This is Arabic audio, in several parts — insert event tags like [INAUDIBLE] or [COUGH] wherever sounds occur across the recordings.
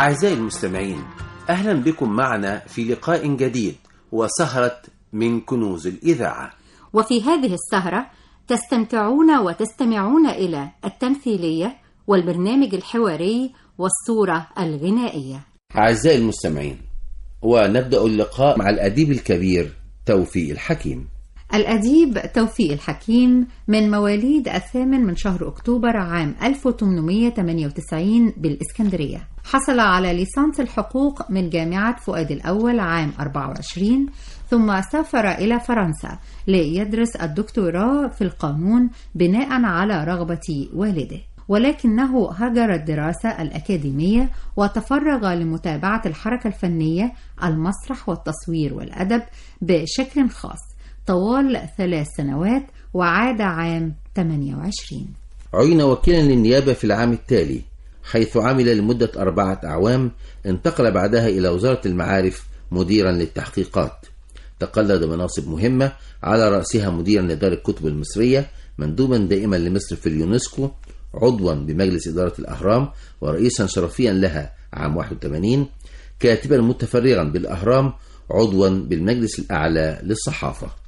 أعزائي المستمعين أهلا بكم معنا في لقاء جديد وسهرة من كنوز الإذاعة. وفي هذه السهرة تستمتعون وتستمعون إلى التمثيلية والبرنامج الحواري والصورة الغنائية. أعزائي المستمعين ونبدأ اللقاء مع الأديب الكبير توفيق الحكيم. الأديب توفيق الحكيم من مواليد الثامن من شهر أكتوبر عام 1898 بالإسكندرية. حصل على ليسانس الحقوق من جامعة فؤاد الأول عام 24 ثم سافر إلى فرنسا ليدرس الدكتوراه في القانون بناء على رغبة والده. ولكنه هجر الدراسة الأكاديمية وتفرغ لمتابعة الحركة الفنية المسرح والتصوير والأدب بشكل خاص. طوال ثلاث سنوات وعاد عام 28 عين وكيلا للنيابة في العام التالي. حيث عمل لمدة أربعة أعوام انتقل بعدها إلى وزارة المعارف مديرا للتحقيقات. تقلد مناصب مهمة على رأسها مديرا لدار الكتب المصرية مندوبا دائما لمصر في اليونسكو عضوا بمجلس إدارة الأهرام ورئيسا شرفيا لها عام 81 كاتبا متفرغا بالأهرام عضوا بالمجلس الأعلى للصحافة.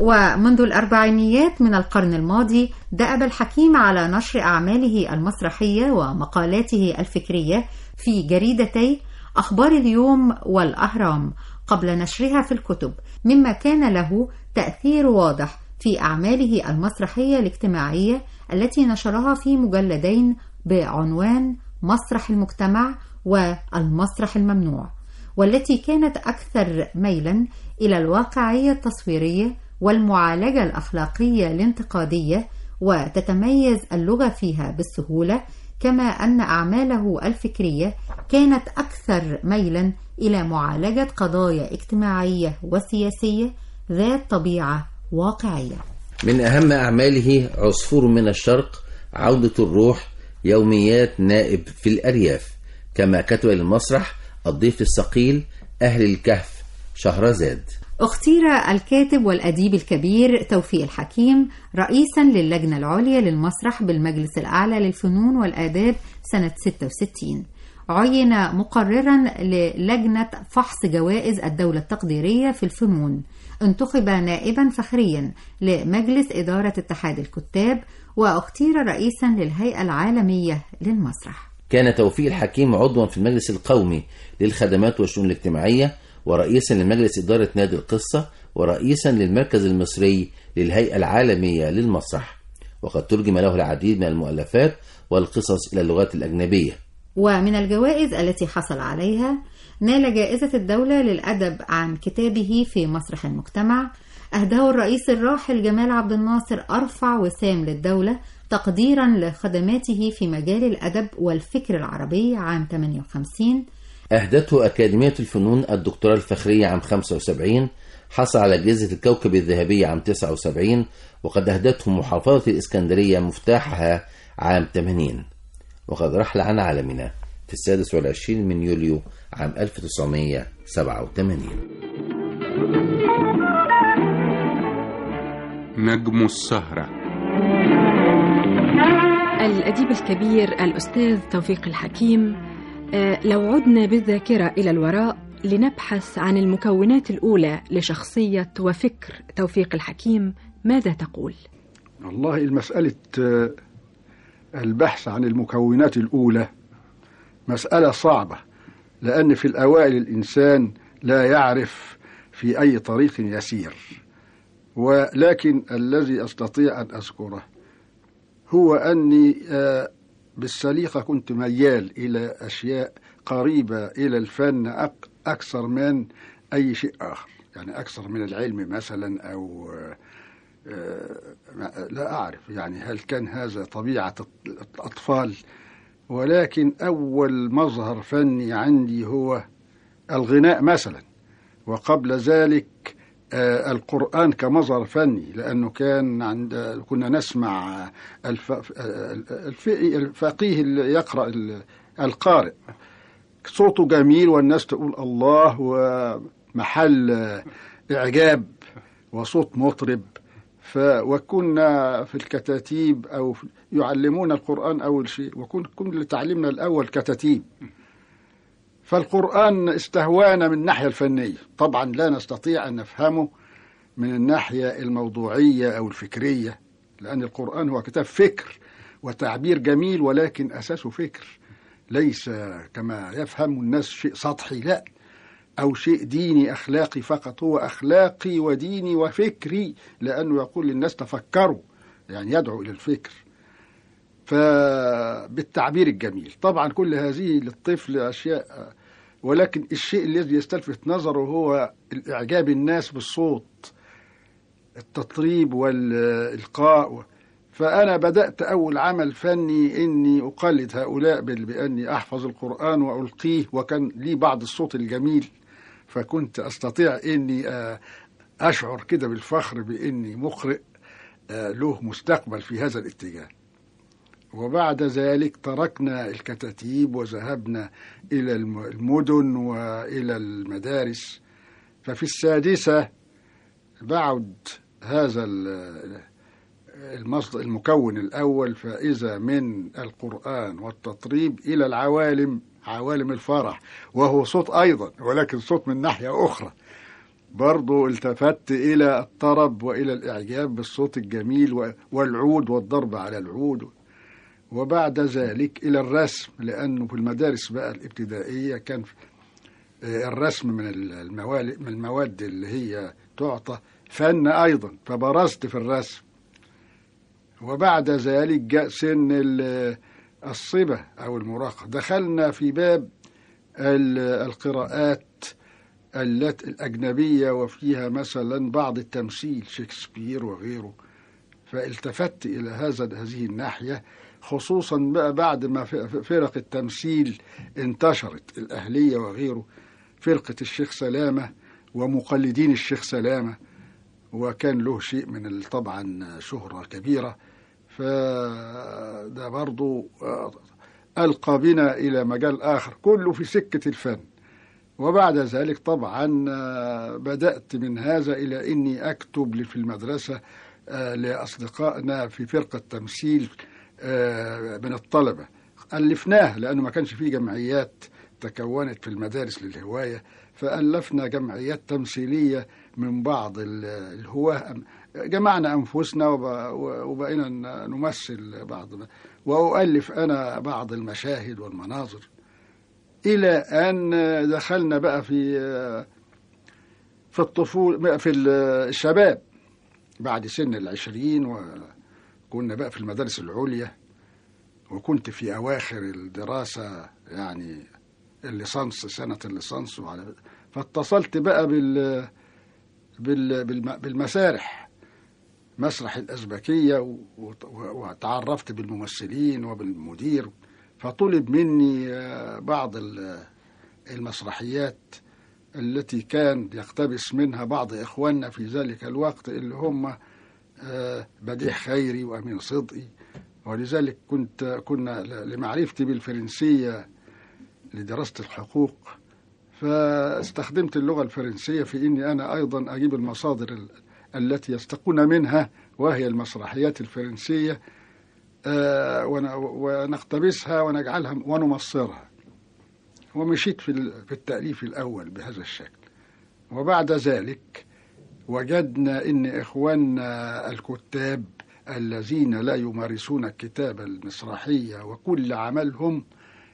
ومنذ الأربعينيات من القرن الماضي دأب الحكيم على نشر أعماله المسرحية ومقالاته الفكرية في جريدتي أخبار اليوم والأهرام قبل نشرها في الكتب مما كان له تأثير واضح في أعماله المسرحية الاجتماعية التي نشرها في مجلدين بعنوان مسرح المجتمع والمسرح الممنوع والتي كانت أكثر ميلا إلى الواقعية التصويرية والمعالجة الأخلاقية الانتقادية وتتميز اللغة فيها بالسهولة كما أن أعماله الفكرية كانت أكثر ميلا إلى معالجة قضايا اجتماعية وسياسية ذات طبيعة واقعية. من أهم أعماله عصفور من الشرق عودة الروح يوميات نائب في الأرياف. كما كتب للمسرح الضيف الثقيل أهل الكهف شهرزاد. أختير الكاتب والأديب الكبير توفيق الحكيم رئيسا للجنة العليا للمسرح بالمجلس الأعلى للفنون والآداب سنة 66 عين مقررا للجنة فحص جوائز الدولة التقديرية في الفنون. انتخب نائبا فخريا لمجلس إدارة اتحاد الكتاب وأختير رئيسا للهيئة العالمية للمسرح. كان توفيق الحكيم عضوا في المجلس القومي للخدمات والشؤون الاجتماعية ورئيسا لمجلس إدارة نادي القصة ورئيسا للمركز المصري للهيئة العالمية للمسرح. وقد ترجم له العديد من المؤلفات والقصص إلى اللغات الأجنبية. ومن الجوائز التي حصل عليها نال جائزة الدولة للأدب عن كتابه في مسرح المجتمع. أهداه الرئيس الراحل جمال عبد الناصر أرفع وسام للدولة تقديرا لخدماته في مجال الأدب والفكر العربي عام 58 أهدته أكاديمية الفنون الدكتوراه الفخرية عام 75 حصل على جائزة الكوكب الذهبية عام 79 وقد أهدته محافظة الإسكندرية مفتاحها عام 80 وقد رحل عن عالمنا في السادس والعشرين من يوليو عام 1987 نجم السهرة. الأديب الكبير الأستاذ توفيق الحكيم لو عدنا بالذاكرة إلى الوراء لنبحث عن المكونات الأولى لشخصية وفكر توفيق الحكيم ماذا تقول؟ والله المسألة آه، البحث عن المكونات الأولى مسألة صعبة لأن في الأوائل الإنسان لا يعرف في أي طريق يسير ولكن الذي أستطيع أن أذكره هو أني آه، بالسليقة كنت ميال إلى أشياء قريبة إلى الفن أك- أكثر من أي شيء آخر. يعني أكثر من العلم مثلا أو آه، آه، لا أعرف يعني هل كان هذا طبيعة الأطفال. ولكن أول مظهر فني عندي هو الغناء مثلا. وقبل ذلك القرآن كمظهر فني لأنه كان عند كنا نسمع. آه، الف... الفقيه اللي يقرأ ال- القارئ صوته جميل والناس تقول الله ومحل آه، إعجاب وصوت مطرب ف... وكنا في الكتاتيب أو. يعلمون القرآن أول شيء وكن كل تعليمنا الأول كتاتيب فالقرآن استهوانا من الناحية الفنية. طبعا لا نستطيع أن نفهمه من الناحية الموضوعية أو الفكرية لأن القرآن هو كتاب فكر وتعبير جميل ولكن أساسه فكر. ليس كما يفهم الناس شيء سطحي لا. أو شيء ديني أخلاقي فقط. هو أخلاقي وديني وفكري لأنه يقول للناس تفكروا يعني يدعو إلى الفكر. فبالتعبير الجميل. طبعا كل هذه للطفل أشياء ولكن الشيء الذي يستلفت نظره هو الإعجاب الناس بالصوت التطريب والإلقاء. فأنا بدأت أول عمل فني إني أقلد هؤلاء بأني أحفظ القرآن وألقيه وكان لي بعض الصوت الجميل. فكنت أستطيع إني آه، أشعر كده بالفخر بإني مقرئ آه، له مستقبل في هذا الاتجاه. وبعد ذلك تركنا الكتاتيب وذهبنا إلى الم- المدن وإلى المدارس. ففي السادسة بعد هذا ال- المصدر المكون الأول فإذا من القرآن والتطريب إلى العوالم عوالم الفرح وهو صوت أيضا ولكن صوت من ناحية أخرى. برضو التفت إلى الطرب وإلى الإعجاب بالصوت الجميل والعود والضرب على العود. وبعد ذلك إلى الرسم لأنه في المدارس بقى الابتدائية كان آه، الرسم من المواد اللي هي تعطى فن أيضا فبرزت في الرسم. وبعد ذلك جاء سن ال- الصبا أو المراهقة. دخلنا في باب ال- القراءات الت- الأجنبية وفيها مثلا بعض التمثيل شكسبير وغيره. فالتفت إلى هذا هذه الناحية. خصوصا بقى بعد ما فرق التمثيل انتشرت الأهلية وغيره فرقة الشيخ سلامة ومقلدين الشيخ سلامة وكان له شيء من طبعا شهرة كبيرة. فده برضو آه، ألقى بنا إلى مجال آخر كله في سكة الفن. وبعد ذلك طبعا آه، بدأت من هذا إلى إني أكتب في المدرسة آه، لأصدقائنا في فرقة تمثيل من الطلبة. ألفناه لأنه ما كانش فيه جمعيات تكونت في المدارس للهواية فألفنا جمعيات تمثيلية من بعض ال- الهواة. جمعنا أنفسنا وب- وبقينا نمثل بعض. وأؤلف أنا بعض المشاهد والمناظر. إلى أن دخلنا بقى في في الطفولة في الشباب بعد سن العشرين وكنا بقى في المدارس العليا وكنت في أواخر الدراسة يعني الليسانس سنة الليسانس وعلى فاتصلت بقى بال بال بالم- بالمسارح مسرح الأزبكية وتعرفت بالممثلين وبالمدير فطلب مني آه، بعض ال- المسرحيات التي كان يقتبس منها بعض إخواننا في ذلك الوقت اللي هم بديع خيري وأمين صدقي. ولذلك كنت كنا لمعرفتي بالفرنسية لدراسة الحقوق فاستخدمت اللغة الفرنسية في إني أنا أيضا أجيب المصادر ال- التي يستقون منها وهي المسرحيات الفرنسية آه، ون- ونقتبسها ونجعلها ونمصرها. ومشيت في التأليف الأول بهذا الشكل. وبعد ذلك وجدنا إن إخواننا الكتاب الذين لا يمارسون الكتابة المسرحية وكل عملهم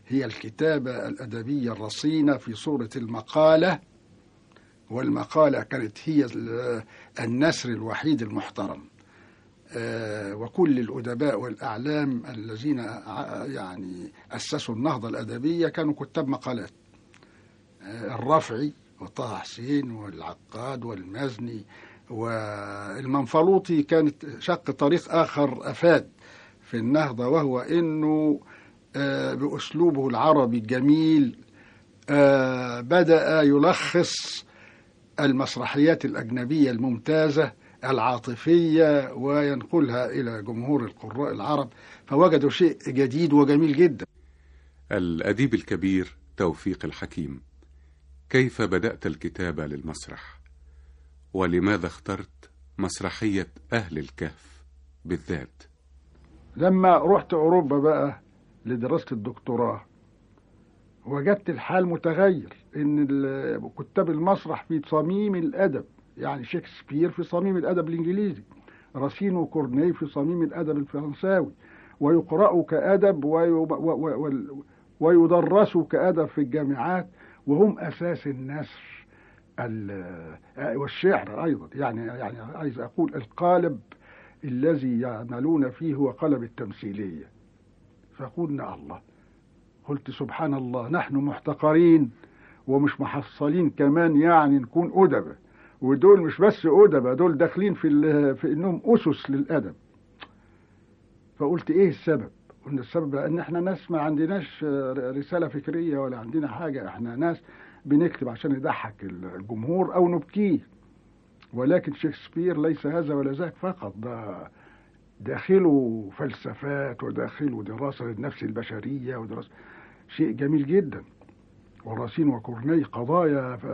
هي الكتابة الأدبية الرصينة في صورة المقالة والمقالة كانت هي ال- النسر الوحيد المحترم. آه، وكل الأدباء والأعلام الذين يعني أسسوا النهضة الأدبية كانوا كتاب مقالات. آه، الرفعي وطه حسين والعقاد والمزني والمنفلوطي كانت شق طريق آخر أفاد في النهضة وهو أنه آه، بأسلوبه العربي الجميل آه، بدأ يلخص المسرحيات الأجنبية الممتازة العاطفية وينقلها إلى جمهور القراء العرب فوجدوا شيء جديد وجميل جدا. الأديب الكبير توفيق الحكيم. كيف بدأت الكتابة للمسرح؟ ولماذا اخترت مسرحية أهل الكهف بالذات؟ لما رحت أوروبا بقى لدراسة الدكتوراه وجدت الحال متغير إن كتاب المسرح في صميم الأدب يعني شكسبير في صميم الأدب الإنجليزي راسين وكورني في صميم الأدب الفرنساوي ويقرأوا كأدب وي- و- و- وال- ويدرسوا كأدب في الجامعات وهم أساس النثر ال- والشعر أيضا. يعني يعني عايز أقول القالب الذي يعملون فيه هو قلب التمثيلية. فقلنا الله. قلت سبحان الله نحن محتقرين ومش محصلين كمان يعني نكون أدبة. ودول مش بس أدبة دول داخلين في, في إنهم أسس للأدب. فقلت إيه السبب؟ قلنا السبب لأن إحنا ناس ما عندناش رسالة فكرية ولا عندنا حاجة. إحنا ناس بنكتب عشان نضحك الجمهور أو نبكيه. ولكن شكسبير ليس هذا ولا ذاك فقط. ده داخله فلسفات وداخله دراسة للنفس البشرية ودراسة. شيء جميل جدا. وراسين وكورني قضايا ف-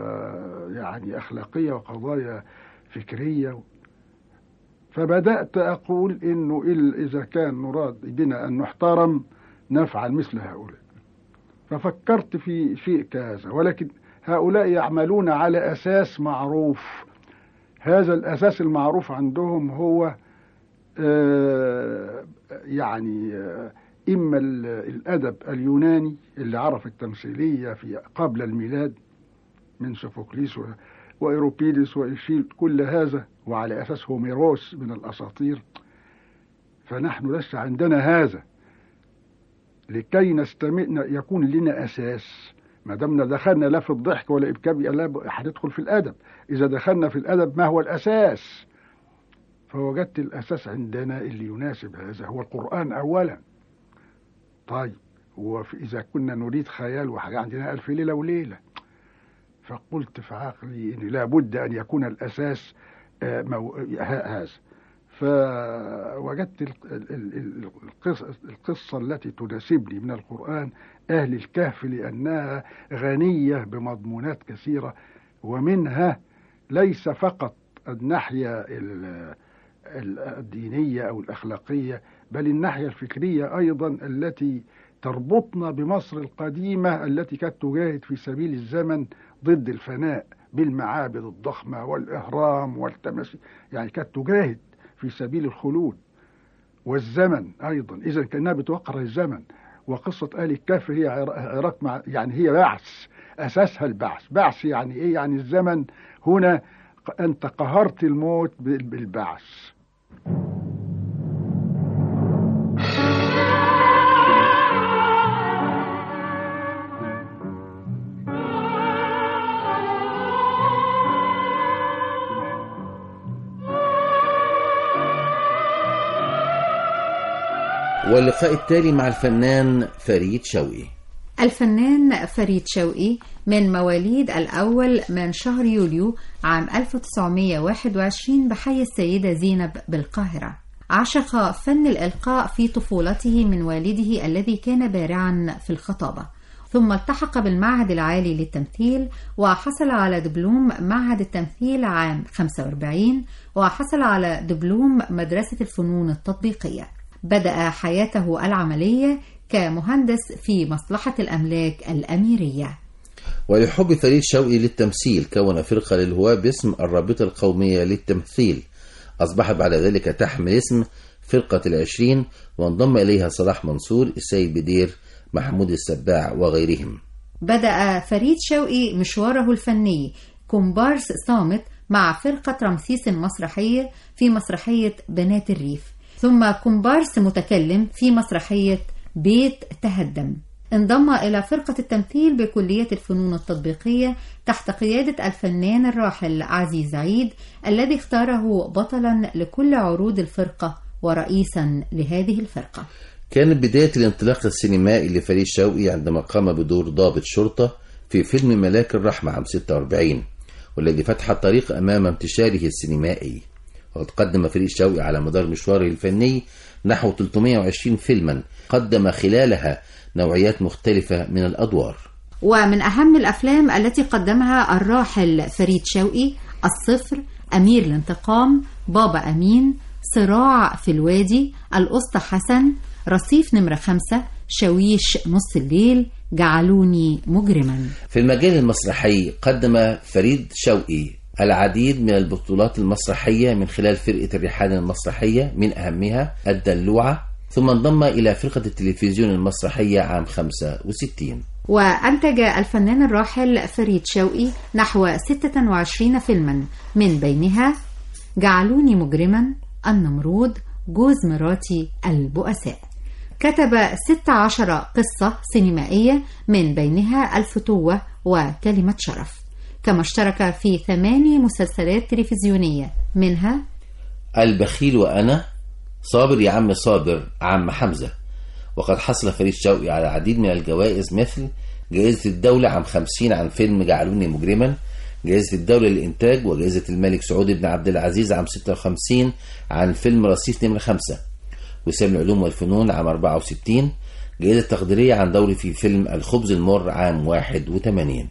يعني أخلاقية وقضايا فكرية. فبدأت أقول إنه إذا كان نراد بنا أن نحترم نفعل مثل هؤلاء. ففكرت في شيء كهذا ولكن هؤلاء يعملون على أساس معروف. هذا الأساس المعروف عندهم هو آه، يعني آه، إما ال- الأدب اليوناني اللي عرف التمثيلية في قبل الميلاد من سوفوكليس وإيروبيدس وإيشيل كل هذا وعلى أساس هوميروس من الأساطير فنحن لسه عندنا هذا. لكي نستمع يكون لنا أساس. ما دامنا دخلنا لا في الضحك ولا إبكاء لا هندخل في الأدب. إذا دخلنا في الأدب ما هو الأساس؟ فوجدت الأساس عندنا اللي يناسب هذا هو القرآن أولا. طيب وإذا كنا نريد خيال وحاجة عندنا ألف ليلة وليلة. فقلت في عقلي إن لابد أن يكون الأساس هذا. فوجدت ال- ال- ال- القصة, التي تناسبني من القرآن أهل الكهف لأنها غنية بمضمونات كثيرة ومنها ليس فقط الناحية ال- ال- الدينية أو الأخلاقية بل الناحية الفكرية أيضا التي تربطنا بمصر القديمة التي كانت تجاهد في سبيل الزمن ضد الفناء. بالمعابد الضخمة والإهرام والتماثيل يعني كانت تجاهد في سبيل الخلود والزمن أيضا. إذا كأنها بتوقر الزمن. وقصة آل الكهف هي عر- عراق مع يعني هي بعث. أساسها البعث. بعث يعني إيه؟ يعني الزمن. هنا أنت قهرت الموت بال- بالبعث. واللقاء التالي مع الفنان فريد شوقي. الفنان فريد شوقي من مواليد الأول من شهر يوليو عام 1921 بحي السيدة زينب بالقاهرة. عشق فن الإلقاء في طفولته من والده الذي كان بارعا في الخطابة. ثم التحق بالمعهد العالي للتمثيل وحصل على دبلوم معهد التمثيل عام 45 وحصل على دبلوم مدرسة الفنون التطبيقية. بدأ حياته العملية كمهندس في مصلحة الأملاك الأميرية. ولحب فريد شوقي للتمثيل كون فرقة للهواة باسم الرابطة القومية للتمثيل. أصبحت بعد ذلك تحمل اسم فرقة العشرين وانضم إليها صلاح منصور السيد بدير محمود السباع وغيرهم. بدأ فريد شوقي مشواره الفني كومبارس صامت مع فرقة رمسيس المسرحية في مسرحية بنات الريف. ثم كومبارس متكلم في مسرحية بيت تهدم. انضم إلى فرقة التمثيل بكلية الفنون التطبيقية تحت قيادة الفنان الراحل عزيز عيد الذي اختاره بطلا لكل عروض الفرقة ورئيسا لهذه الفرقة. كانت بداية الانطلاق السينمائي لفريد شوقي عندما قام بدور ضابط شرطة في فيلم ملاك الرحمة عام 46 والذي فتح الطريق أمام انتشاره السينمائي. وقد قدم فريد شوقي على مدار مشواره الفني نحو 320 فيلما قدم خلالها نوعيات مختلفة من الأدوار. ومن أهم الأفلام التي قدمها الراحل فريد شوقي الصفر أمير الانتقام بابا أمين صراع في الوادي الأسطى حسن رصيف نمرة خمسة شويش نص الليل جعلوني مجرما. في المجال المسرحي قدم فريد شوقي العديد من البطولات المسرحية من خلال فرقة الرحال المسرحية من أهمها الدلوعة ثم انضم إلى فرقة التلفزيون المسرحية عام 65 وأنتج الفنان الراحل فريد شوقي نحو 26 فيلما من بينها جعلوني مجرما النمرود جوز مراتي البؤساء. كتب 16 قصة سينمائية من بينها الفتوة وكلمة شرف. كما اشترك في ثماني مسلسلات تلفزيونية منها البخيل وأنا صابر يا عم صابر عم حمزة. وقد حصل فريد شوقي على العديد من الجوائز مثل جائزة الدولة عام 50 عن فيلم جعلوني مجرما جائزة الدولة للإنتاج وجائزة الملك سعود بن عبد العزيز عام 56 عن فيلم رصيف نمرة 5 وسام العلوم والفنون عام 64 جائزة تقديرية عن دوري في فيلم الخبز المر عام 81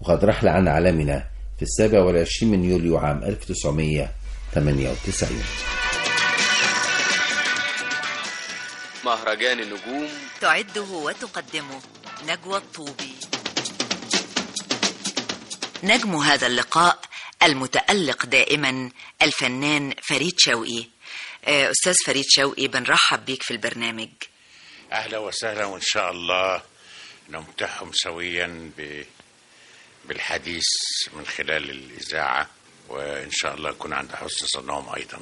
وقد رحل عن عالمنا في السابع والعشرين من يوليو عام 1998 مهرجان النجوم. تعده وتقدمه نجوى الطوبي. نجم هذا اللقاء المتألق دائما الفنان فريد شوقي. أستاذ فريد شوقي بنرحب بيك في البرنامج. أهلا وسهلا وإن شاء الله نمتعهم سويا ب... بالحديث من خلال الإذاعة وإن شاء الله يكون عند حسن صنعهم أيضا.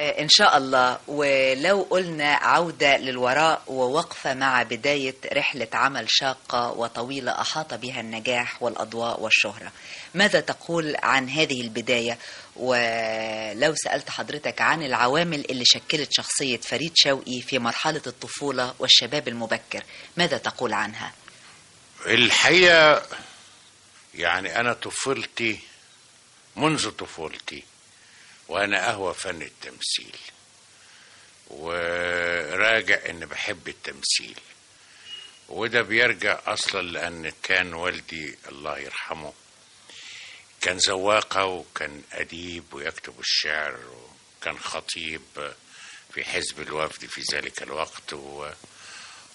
إن شاء الله. ولو قلنا عودة للوراء ووقفة مع بداية رحلة عمل شاقة وطويلة أحاط بها النجاح والأضواء والشهرة. ماذا تقول عن هذه البداية؟ ولو سألت حضرتك عن العوامل اللي شكلت شخصية فريد شوقي في مرحلة الطفولة والشباب المبكر ماذا تقول عنها؟ الحقيقة يعني أنا طفولتي منذ طفولتي وأنا أهوى فن التمثيل وراجع إن بحب التمثيل وده بيرجع أصلا لأن كان والدي الله يرحمه كان زواقة وكان أديب ويكتب الشعر وكان خطيب في حزب الوفد في ذلك الوقت و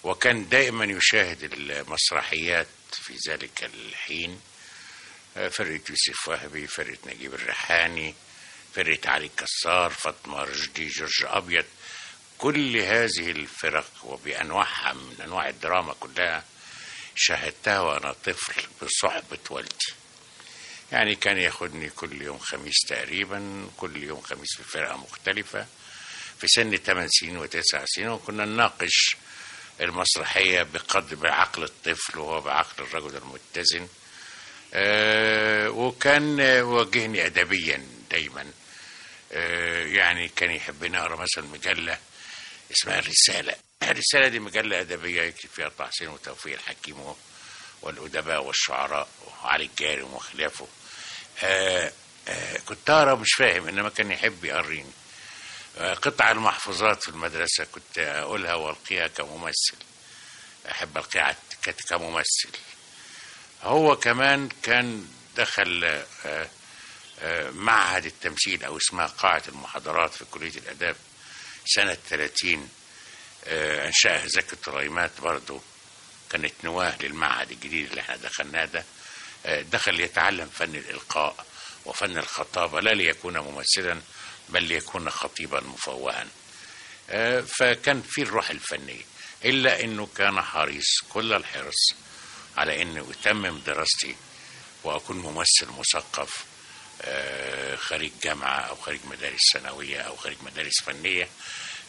وكان دائما يشاهد المسرحيات في ذلك الحين. فرقة يوسف وهبي فرقة نجيب الريحاني فرقة علي كسار فاطمة رشدي جورج أبيض. كل هذه الفرق وبأنواعها من أنواع الدراما كلها شاهدتها وأنا طفل بصحبة والدي. يعني كان ياخدني كل يوم خميس تقريبا كل يوم خميس في فرقة مختلفة. في سن 8 سنين و9 سنين وكنا نناقش المسرحية بقدر بعقل الطفل وهو بعقل الرجل المتزن. وكان واجهني أدبيا دايما. آه يعني كان يحب نقرا مثلا مجلة اسمها الرسالة. الرسالة دي مجلة أدبية يكتب فيها طه حسين وتوفيق الحكيم والأدباء والشعراء وعلي الجارم وخلافه. آه آه كنت أقرأ مش فاهم إنما كان يحب يقريني. آه قطع المحفوظات في المدرسة كنت أقولها وألقيها كممثل. أحب ألقيها كممثل. هو كمان كان دخل آه آه معهد التمثيل أو اسمها قاعة المحاضرات في كلية الآداب سنة 30 آه، أنشأها زكي الطريمات برضه كانت نواة للمعهد الجديد اللي إحنا دخلناه ده. دخل يتعلم فن الإلقاء وفن الخطابه لا ليكون ممثلا بل ليكون خطيبا مفوها. فكان في الروح الفنية إلا إنه كان حريص. كل الحرص على انه أتمم دراستي وأكون ممثل مثقف آه، خريج جامعة أو خريج مدارس ثانوية أو خريج مدارس فنية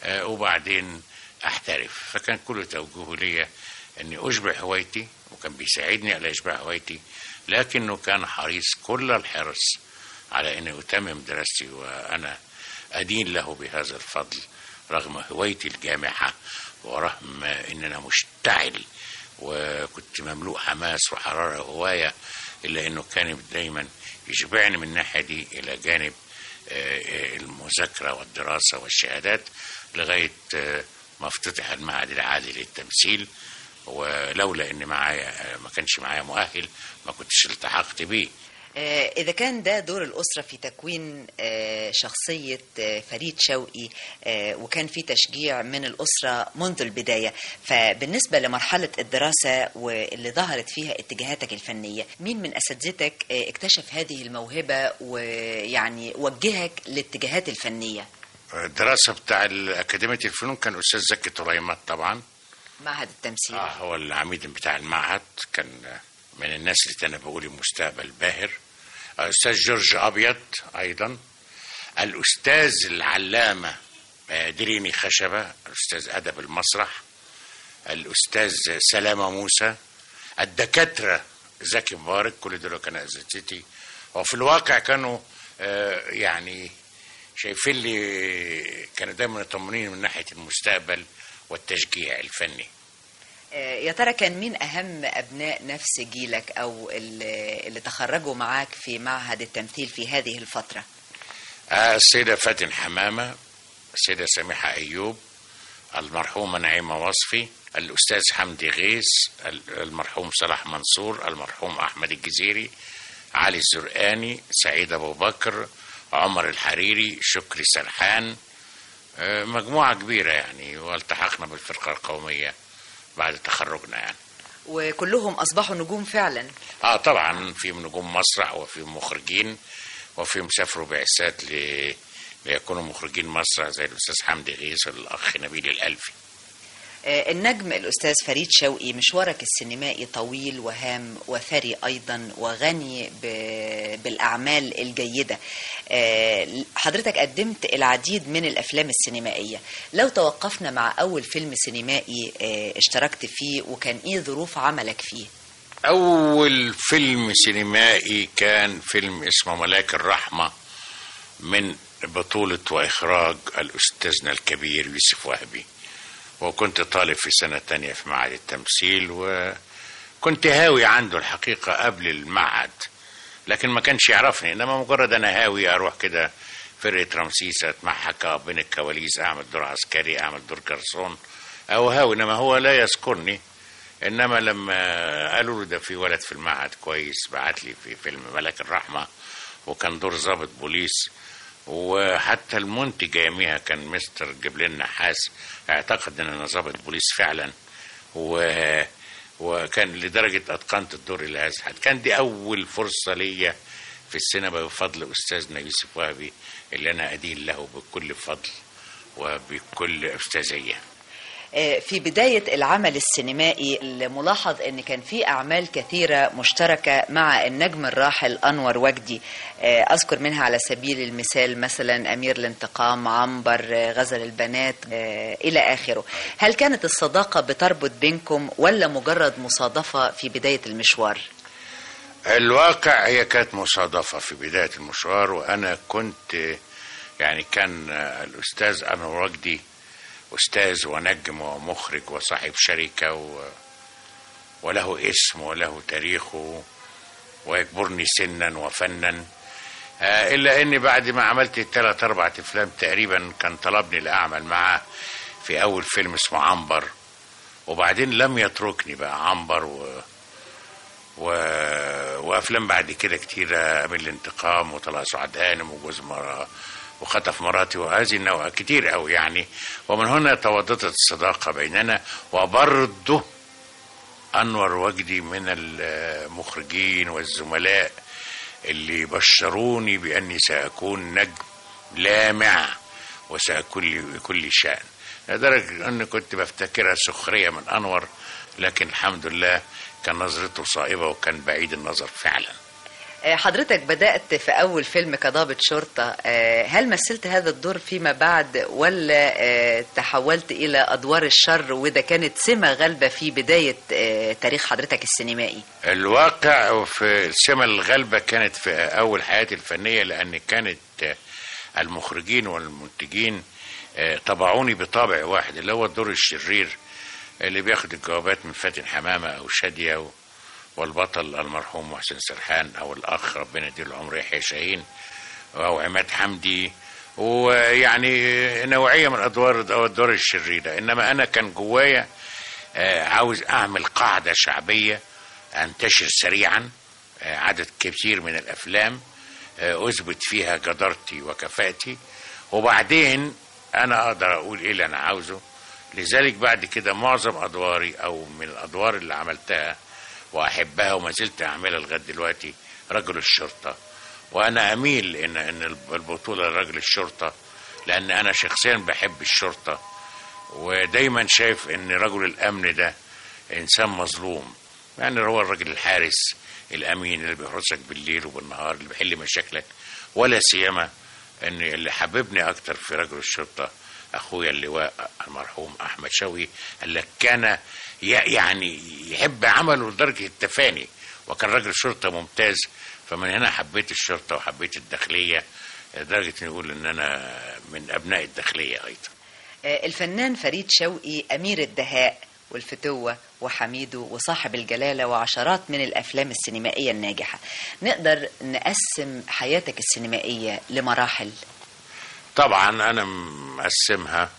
آه، وبعدين أحترف. فكان كل توجهه ليا إني اشبع هوايتي وكان بيساعدني على إشباع هوايتي لكنه كان حريص كل الحرص على إني أتمم دراستي وأنا أدين له بهذا الفضل رغم هوايتي الجامحة ورغم ان أنا مشتعل وكنت مملوء حماس وحرارة وهوايه إلا إنه كان دايما يشبعني من الناحيه دي إلى جانب آه، آه، المذاكرة والدراسة والشهادات لغاية آه، ما افتتح المعهد العالي للتمثيل. ولولا ان معايا ما كانش معايا مؤهل ما كنتش التحقت بيه. إذا كان ده دور الأسرة في تكوين آه، شخصية آه، فريد شوقي آه، وكان في تشجيع من الأسرة منذ البداية. فبالنسبة لمرحلة الدراسة واللي ظهرت فيها اتجاهاتك الفنية مين من أساتذتك آه، اكتشف هذه الموهبة ويعني وجهك للاتجاهات الفنية؟ الدراسة بتاع اكاديميه الفنون كان أستاذ زكي طريمات طبعا. معهد التمثيل. آه هو العميد بتاع المعهد كان من الناس اللي تنبؤوا لي مستقبل باهر. الاستاذ جورج أبيض أيضا الأستاذ العلامة آه، دريني خشبة الأستاذ أدب المسرح الأستاذ سلامة موسى الدكاترة زكي مبارك كل دول كانوا أساتذتي. وفي الواقع كانوا آه، يعني شايفين لي كانوا دايما يطمنيني من ناحية المستقبل والتشجيع الفني. يا ترى كان مين أهم أبناء نفس جيلك أو اللي تخرجوا معاك في معهد التمثيل في هذه الفترة؟ آه، السيدة فاتن حمامة السيدة سميحة أيوب المرحومة نعيمة وصفي الأستاذ حمدي غيث ال- المرحوم صلاح منصور المرحوم أحمد الجزيري علي الزرقاني سعيد أبو بكر عمر الحريري شكري سرحان. آه، مجموعة كبيرة يعني والتحقنا بالفرقة القومية. بعد تخرجنا يعني. وكلهم أصبحوا نجوم فعلا. آه طبعا في نجوم مسرح وفي مخرجين وفي مسافروا بعثات ل... ليكونوا مخرجين مسرح زي الأستاذ حمدي غيث والاخ نبيل الألفي. النجم الأستاذ فريد شوقي مشوارك السينمائي طويل وهام وثري أيضا وغني بالأعمال الجيدة. آه، حضرتك قدمت العديد من الأفلام السينمائية. لو توقفنا مع أول فيلم سينمائي آه، اشتركت فيه وكان إيه ظروف عملك فيه؟ أول فيلم سينمائي كان فيلم اسمه ملاك الرحمة من بطولة وإخراج الأستاذنا الكبير يوسف وهبي. وكنت طالب في سنة تانية في معهد التمثيل وكنت هاوي عنده الحقيقة قبل المعهد لكن ما كانش يعرفني إنما مجرد أنا هاوي أروح كده فرقة رمسيس اتمحك بين الكواليس أعمل دور عسكري أعمل دور جرسون أو هاوي إنما هو لا يذكرني إنما لما قالوا له ده في ولد في المعهد كويس بعت لي في فيلم ملك الرحمة وكان دور ضابط بوليس وحتى المنتج أياميها كان مستر جبلين نحاس أعتقد أن أنا ضابط بوليس فعلا و وكان لدرجة أتقنت الدور هذا الحد. كان دي أول فرصة ليا في السينما بفضل استاذنا يوسف وهبي اللي أنا أدين له بكل فضل وبكل استاذيه آه، في بداية العمل السينمائي الملاحظ أن كان في أعمال كثيرة مشتركة مع النجم الراحل أنور وجدي آه، أذكر منها على سبيل المثال مثلا أمير الانتقام عنبر آه، غزل البنات آه، إلى آخره هل كانت الصداقة بتربط بينكم ولا مجرد مصادفة في بداية المشوار؟ الواقع هي كانت مصادفة في بداية المشوار وأنا كنت يعني كان الأستاذ أنور وجدي أستاذ ونجم ومخرج وصاحب شركة و... وله اسم وله تاريخه ويكبرني سنا وفنا. آه، إلا أني بعد ما عملت ثلاث أربع أفلام تقريبا كان طلبني لأعمل معاه في أول فيلم اسمه عنبر. وبعدين لم يتركني بقى عنبر و... و... وأفلام بعد كده كتيرة امين الانتقام وطلع سعاد هانم وجوز مرة وخطف مراتي وهذه النوع كتير قوي يعني. ومن هنا توددت الصداقة بيننا وبرضه أنور وجدي من المخرجين والزملاء اللي بشروني بأني سأكون نجم لامع وسأكون لكل شأن. لدرجة أني كنت بفتكرها سخرية من أنور لكن الحمد لله كان نظرته صائبة وكان بعيد النظر فعلا. حضرتك بدأت في أول فيلم كضابط شرطة آه، هل مثلت هذا الدور فيما بعد ولا آه، تحولت إلى أدوار الشر وده كانت سمة غالبة في بداية آه، تاريخ حضرتك السينمائي؟ الواقع في السمة الغالبة كانت في أول حياتي الفنية لأن كانت المخرجين والمنتجين طبعوني بطابع واحد اللي هو الدور الشرير اللي بياخد الجوابات من فاتن حمامة أو شادية والبطل المرحوم محسن سرحان أو الأخ ربنا يديله العمر يحيى شاهين أو عماد حمدي. ويعني نوعية من أدوار الدور الشريرة. إنما أنا كان جوايا آه، عاوز أعمل قاعدة شعبية أنتشر سريعا آه، عدد كبير من الأفلام آه، أثبت فيها جدارتي وكفاءتي. وبعدين أنا أقدر أقول إيه اللي أنا عاوزه. لذلك بعد كده معظم أدواري أو من الأدوار اللي عملتها وأحبها وما زلت أعملها لغاية دلوقتي رجل الشرطة. وأنا أميل إن إن البطولة لرجل الشرطة لأن أنا شخصيا بحب الشرطة. ودايما شايف إن رجل الأمن ده إنسان مظلوم. يعني هو الراجل الحارس الأمين اللي بيحرسك بالليل وبالنهار اللي بيحل مشاكلك. ولا سيما إن اللي حببني أكتر في رجل الشرطة أخويا اللواء المرحوم أحمد شوقي اللي كان ي- يعني يحب عمله لدرجة التفاني. وكان راجل شرطة ممتاز فمن هنا حبيت الشرطة وحبيت الداخلية لدرجة إنه يقول إن أنا من أبناء الداخلية أيضا. آه، الفنان فريد شوقي أمير الدهاء والفتوة وحميدو وصاحب الجلالة وعشرات من الأفلام السينمائية الناجحة. نقدر نقسم حياتك السينمائية لمراحل؟ طبعا أنا مقسمها.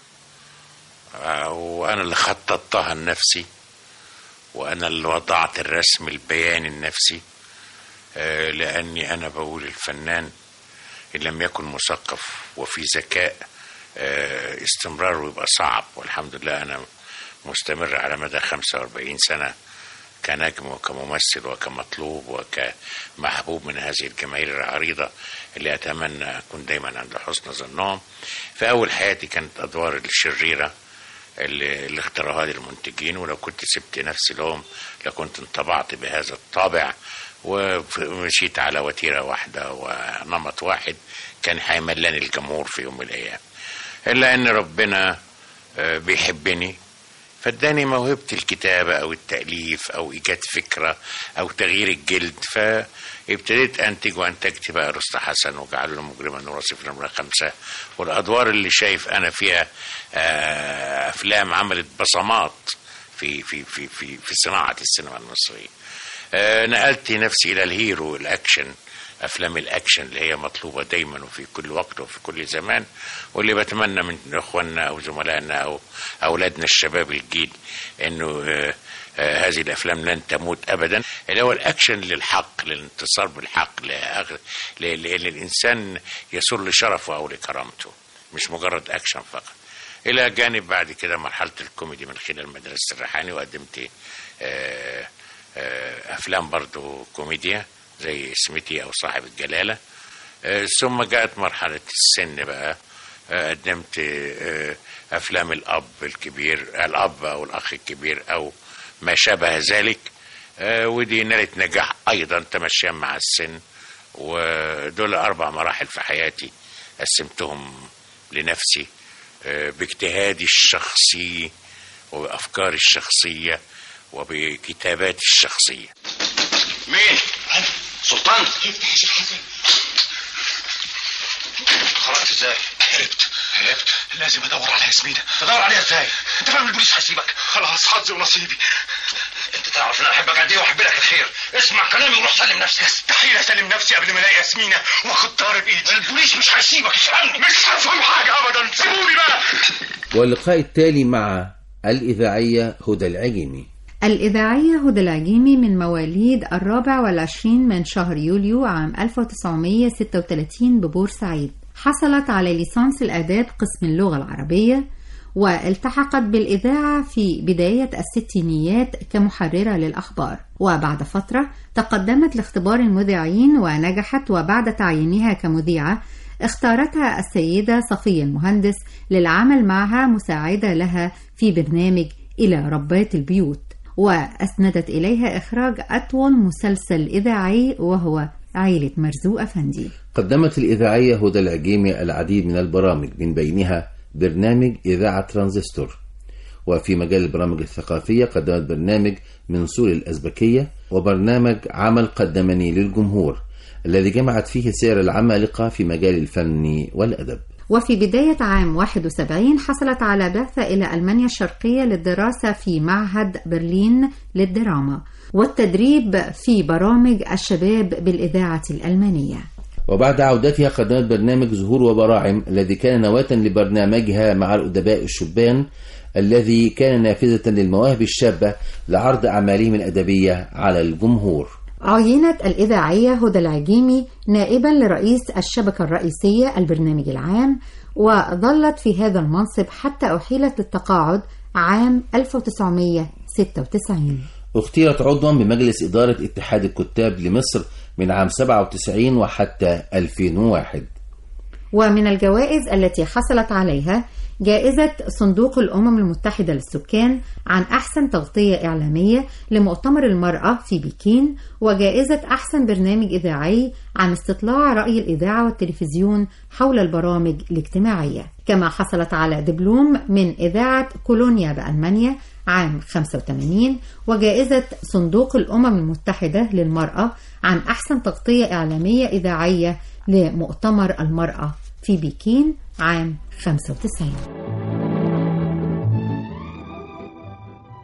آه، وأنا اللي خططتها لنفسي وأنا اللي وضعت الرسم البياني النفسي آه، لأني أنا بقول الفنان إن لم يكن مثقف وفي ذكاء آه، استمراره يبقى صعب. والحمد لله أنا مستمر على مدى 45 سنة كنجم وكممثل وكمطلوب وكمحبوب من هذه الجماهير العريضة اللي أتمنى أكون دايما عند حسن ظنهم. في أول حياتي كانت أدوار الشريرة اللي, اختاروها لي المنتجين ولو كنت سبت نفسي لهم لكنت انطبعت بهذا الطابع. ومشيت على وتيرة واحدة ونمط واحد كان هيملاني الجمهور في يوم من الأيام. إلا أن ربنا آه، بيحبني فاداني موهبة الكتابة أو التأليف أو إيجاد فكرة أو تغيير الجلد. فابتديت أنتج وأنتجت بقى رست حسن وجعله مجرما ورصيف نمرة خمسة والأدوار اللي شايف أنا فيها آه، أفلام عملت بصمات في في في في في صناعة السينما المصرية. آه، نقلت نفسي إلى ال hero ال action أفلام الأكشن اللي هي مطلوبة دايما وفي كل وقت وفي كل زمان واللي بتمنى من إخواننا أو زملائنا أو أولادنا الشباب الجيل إنه آه، هذه الأفلام لن تموت ابدا. اللي هو الأكشن للحق للانتصار بالحق لأغ... ل... ل... للانسان يسر لشرفه أو لكرامته مش مجرد أكشن فقط. إلى جانب بعد كده مرحلة الكوميدي من خلال مدرسه الريحاني وقدمت آه، آه، أفلام برضو كوميديا زي اسمتي أو صاحب الجلالة. آه، ثم جاءت مرحلة السن بقى. قدمت أفلام الأب الكبير الأب أو الأخ الكبير أو ما شابه ذلك. آه، ودي نالت نجاح أيضا تمشيا مع السن. ودول أربع مراحل في حياتي قسمتهم لنفسي. آه، باجتهادي الشخصي وبأفكاري الشخصية وبكتاباتي الشخصية. مين؟ سلطان؟ افتح خرجت إزاي؟ هربت هربت لازم ادور على ياسمينة تدور عليها إزاي؟ أنت فاهم البوليس هيسيبك خلاص حظي ونصيبي. أنت تعرف إن أنا أحبك قد إيه واحب لك الخير اسمع كلامي وروح سلم نفسك. يستحيل أسلم نفسي قبل ما ألاقي ياسمينة وأخد طار بإيدي. البوليس مش هيسيبك افهمني مش هفهم حاجة ابدا. سيبوني بقى. واللقاء التالي مع الإذاعية هدى العجمي الإذاعية هدى العجيمي من مواليد الرابع والعشرين من شهر يوليو عام 1936 ببورسعيد. حصلت على ليسانس الآداب قسم اللغة العربية والتحقت بالإذاعة في بداية الستينيات كمحررة للأخبار. وبعد فترة تقدمت لاختبار المذيعين ونجحت وبعد تعيينها كمذيعة اختارتها السيدة صفية المهندس للعمل معها مساعدة لها في برنامج إلى ربات البيوت. وأسندت إليها إخراج أطول مسلسل إذاعي وهو عيلة مرزوق أفندي. قدمت الإذاعية هدى العجيمي العديد من البرامج من بينها برنامج إذاعة ترانزستور. وفي مجال البرامج الثقافية قدمت برنامج من سور الأزبكية وبرنامج عمل قدمني للجمهور الذي جمعت فيه سير العمالقة في مجال الفن والأدب. وفي بداية عام 71 حصلت على بعثة إلى ألمانيا الشرقية للدراسة في معهد برلين للدراما. والتدريب في برامج الشباب بالإذاعة الألمانية. وبعد عودتها قدمت برنامج زهور وبراعم الذي كان نواة لبرنامجها مع الأدباء الشبان الذي كان نافذة للمواهب الشابة لعرض أعمالهم الأدبية على الجمهور. عينت الإذاعية هدى العجيمي نائبا لرئيس الشبكة الرئيسية البرنامج العام وظلت في هذا المنصب حتى أحيلت للتقاعد عام 1996 اختيرت عضوا بمجلس إدارة اتحاد الكتاب لمصر من عام 97 وحتى 2001 ومن الجوائز التي حصلت عليها جائزة صندوق الأمم المتحدة للسكان عن أحسن تغطية إعلامية لمؤتمر المرأة في بكين وجائزة أحسن برنامج إذاعي عن استطلاع رأي الإذاعة والتلفزيون حول البرامج الاجتماعية. كما حصلت على دبلوم من إذاعة كولونيا بألمانيا عام 85 وجائزة صندوق الأمم المتحدة للمرأة عن أحسن تغطية إعلامية إذاعية لمؤتمر المرأة في بكين عام 95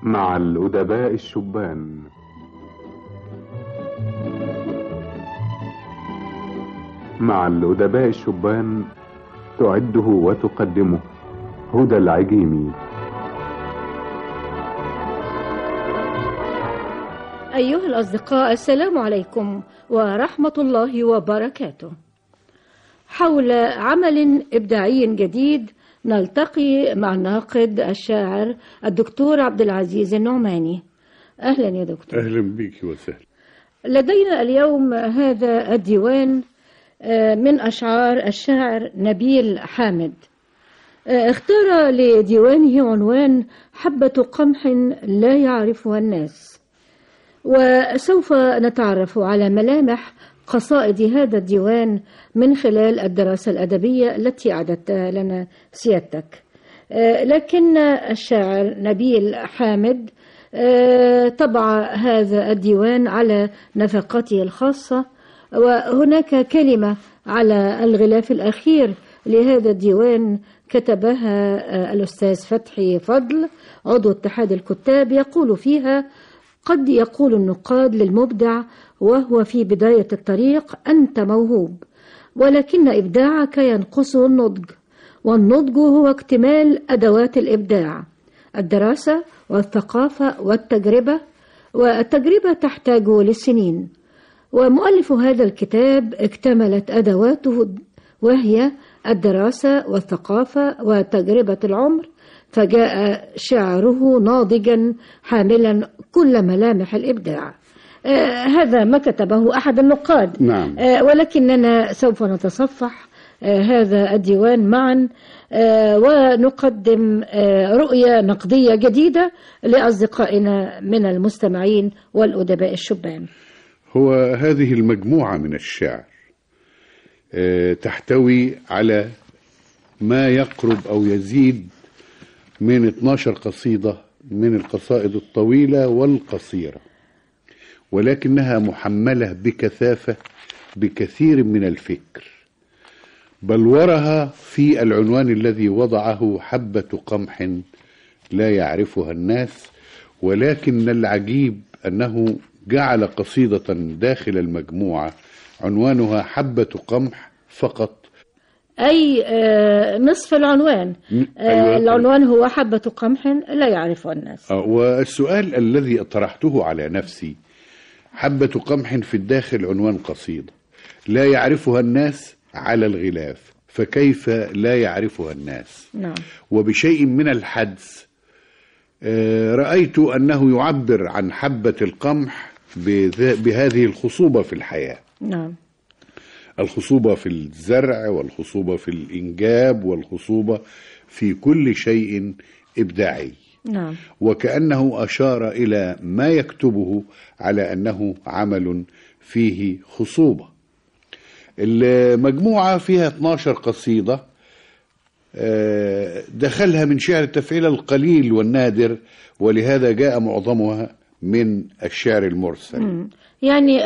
مع الأدباء الشبان. مع الأدباء الشبان تعده وتقدمه هدى العجيمي. أيها الأصدقاء السلام عليكم ورحمة الله وبركاته. حول عمل إبداعي جديد نلتقي مع الناقد الشاعر الدكتور عبد العزيز النعماني. أهلا يا دكتور. أهلا بك وسهلا. لدينا اليوم هذا الديوان من أشعار الشاعر نبيل حامد. اختار لديوانه عنوان حبة قمح لا يعرفها الناس. وسوف نتعرف على ملامح قصائد هذا الديوان من خلال الدراسة الأدبية التي أعددتها لنا سيادتك. لكن الشاعر نبيل حامد طبع هذا الديوان على نفقته الخاصة وهناك كلمة على الغلاف الأخير لهذا الديوان كتبها الأستاذ فتحي فضل عضو اتحاد الكتاب يقول فيها قد يقول النقاد للمبدع وهو في بداية الطريق أنت موهوب ولكن إبداعك ينقصه النضج والنضج هو اكتمال أدوات الإبداع الدراسة والثقافة والتجربة والتجربة تحتاج لسنين. ومؤلف هذا الكتاب اكتملت أدواته وهي الدراسة والثقافة وتجربة العمر فجاء شعره ناضجا حاملا كل ملامح الإبداع. هذا ما كتبه أحد النقاد. نعم. آه ولكننا سوف نتصفح آه هذا الديوان معا ونقدم رؤية نقدية جديدة لأصدقائنا من المستمعين والأدباء الشبان. هو هذه المجموعة من الشعر تحتوي على ما يقرب أو يزيد من 12 قصيدة من القصائد الطويلة والقصيرة. ولكنها محملة بكثافة بكثير من الفكر. بلورها في العنوان الذي وضعه حبة قمح لا يعرفها الناس ولكن العجيب أنه جعل قصيدة داخل المجموعة عنوانها حبة قمح فقط. أي نصف العنوان. أيوة. العنوان هو حبة قمح لا يعرفها الناس. والسؤال الذي طرحته على نفسي حبة قمح في الداخل عنوان قصيدة لا يعرفها الناس على الغلاف فكيف لا يعرفها الناس؟ نعم. وبشيء من الحدس آه، رأيت أنه يعبر عن حبة القمح بهذه الخصوبة في الحياة. نعم. الخصوبة في الزرع والخصوبة في الإنجاب والخصوبة في كل شيء إبداعي. نعم. وكأنه أشار إلى ما يكتبه على أنه عمل فيه خصوبة. المجموعة فيها 12 قصيدة آه، دخلها من شعر التفعيل القليل والنادر ولهذا جاء معظمها من الشعر المرسل. يعني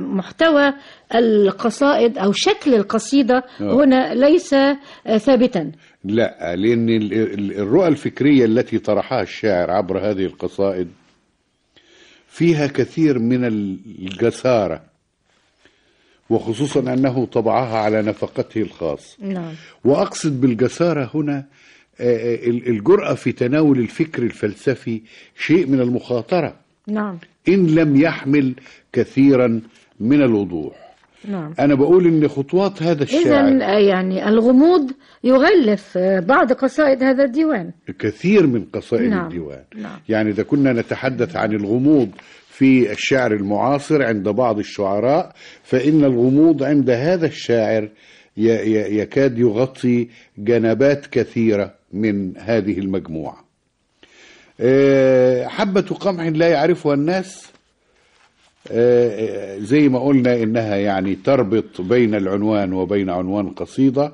محتوى القصائد أو شكل القصيدة آه. هنا ليس آه، ثابتا لا لأن ال- ال- الرؤى الفكرية التي طرحها الشاعر عبر هذه القصائد فيها كثير من الجسارة وخصوصا أنه طبعها على نفقته الخاص نعم وأقصد بالجسارة هنا الجرأة في تناول الفكر الفلسفي شيء من المخاطرة. نعم. إن لم يحمل كثيرا من الوضوح. نعم. أنا بقول إن خطوات هذا الشاعر إذا يعني الغموض يغلف آه، بعض قصائد هذا الديوان. كثير من قصائد نعم. الديوان. نعم. يعني إذا كنا نتحدث عن الغموض في الشعر المعاصر عند بعض الشعراء فإن الغموض عند هذا الشاعر يكاد يغطي جنبات كثيرة. من هذه المجموعة آه، حبة قمح لا يعرفها الناس آه، آه، زي ما قلنا إنها يعني تربط بين العنوان وبين عنوان قصيدة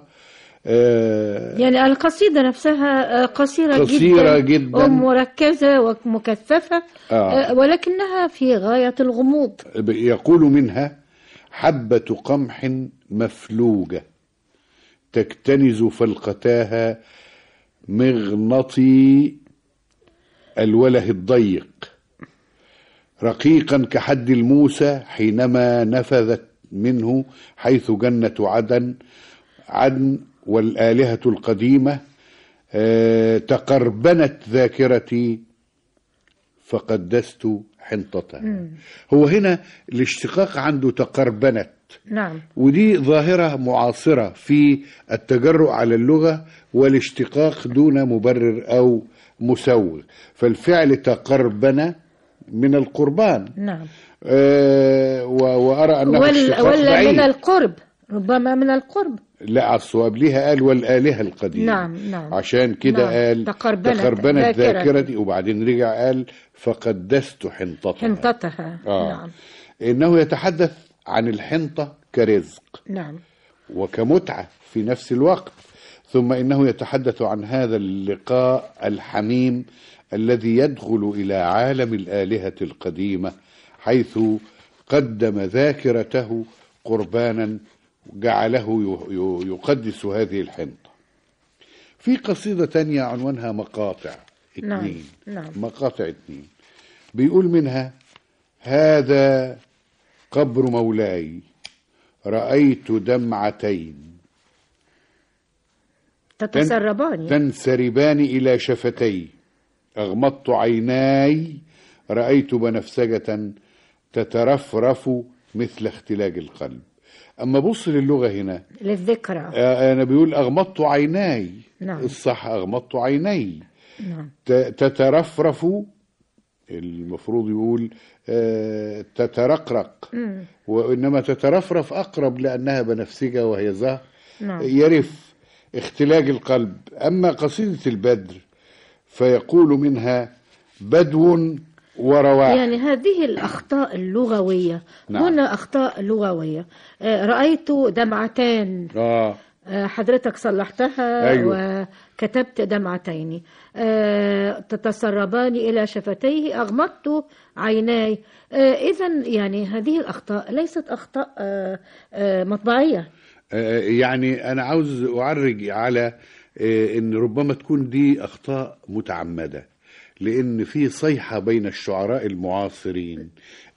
يعني القصيدة نفسها قصيرة, قصيرة جدا, جداً. ومركزة ومكثفة. آه، ولكنها في غاية الغموض يقول منها حبة قمح مفلوجة تكتنز فلقتاها مغنطي الوله الضيق رقيقا كحد الموسى حينما نفذت منه حيث جنة عدن عدن والآلهة القديمة آه، تقربنت ذاكرتي فقدست حنطتها. هو هنا الاشتقاق عنده تقربنت نعم. ودي ظاهرة معاصرة في التجرؤ على اللغة والاشتقاق دون مبرر أو مسوغ. فالفعل تقربن من القربان. نعم. آه و- وأرى أنه اشتقاق ولا بعيد من القرب. ربما من القرب. لا الصواب. ليها قال والآلهة القديمة. نعم نعم. عشان كده نعم. قال تقربنت تقربنت ذاكرتي. ذاكرتي وبعدين رجع قال فقدست حنطتها. حنطتها. آه. نعم. إنه يتحدث عن الحنطة كرزق. نعم. وكمتعة في نفس الوقت. ثم إنه يتحدث عن هذا اللقاء الحميم الذي يدخل إلى عالم الآلهة القديمة حيث قدم ذاكرته قربانا جعله يقدس هذه الحنطة. في قصيدة تانية عنوانها مقاطع نعم اتنين نعم. مقاطع اتنين. بيقول منها هذا قبر مولاي رأيت دمعتين. تتسربان. تنسربان إلى شفتي. أغمضت عيناي رأيت بنفسجة تترفرف مثل اختلاج القلب. أما بص للغة هنا. للذكرى. آه، أنا بيقول أغمضت عيناي. نعم. الصح أغمضت عيني نعم. تترفرف المفروض يقول آه، تترقرق. وإنما تترفرف أقرب لأنها بنفسجة وهي زهر. نعم. يرف اختلاج القلب. أما قصيدة البدر فيقول منها بدو ورواح. يعني هذه الأخطاء اللغوية. نعم. هنا أخطاء لغوية. آه، رأيت دمعتان آه، حضرتك صلحتها أيوة. وكتبت دمعتين. آه، تتسربان إلى شفتيه. أغمضت عيناي. إذا يعني هذه الأخطاء ليست أخطاء آه، آه، مطبعية. آه، يعني أنا عاوز أعرج على آه، إن ربما تكون دي أخطاء متعمدة لأن في صيحة بين الشعراء المعاصرين.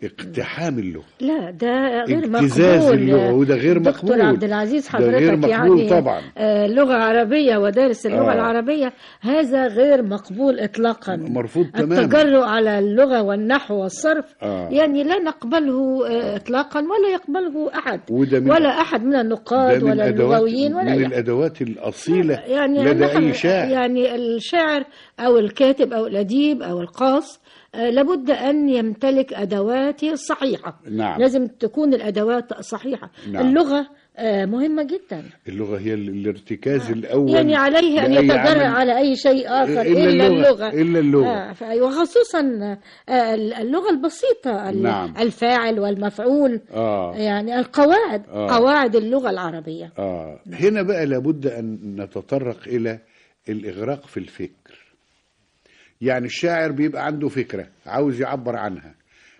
اقتحام اللغة. لا ده غير مقبول. ابتزاز اللغة وده غير دكتور مقبول. عبد العزيز حضرتك غير مقبول يعني طبعا. آه لغة عربية ودارس اللغة آه. العربية هذا غير مقبول إطلاقا. مرفوض تماما. التجرؤ على اللغة والنحو والصرف آه. يعني لا نقبله آه، إطلاقا ولا يقبله أحد وده من ولا أحد من النقاد من ولا اللغويين ولا من أي الأدوات الأصيلة يعني لدى أي شاعر. يعني الشاعر أو الكاتب أو الأديب أو القاص لابد أن يمتلك أدواته الصحيحة نعم. لازم تكون الأدوات صحيحة نعم. اللغة آه، مهمة جدا اللغة هي ال- الارتكاز الأول يعني عليه أن يتجرأ. على أي شيء آخر إلا إلا, اللغة. اللغة إلا اللغة. آه، وخصوصا آه، اللغة البسيطة ال- نعم. الفاعل والمفعول آه. يعني القواعد آه. قواعد اللغة العربية آه. هنا بقى لابد أن نتطرق إلى الإغراق في الفكر يعني الشاعر بيبقى عنده فكرة عاوز يعبر عنها.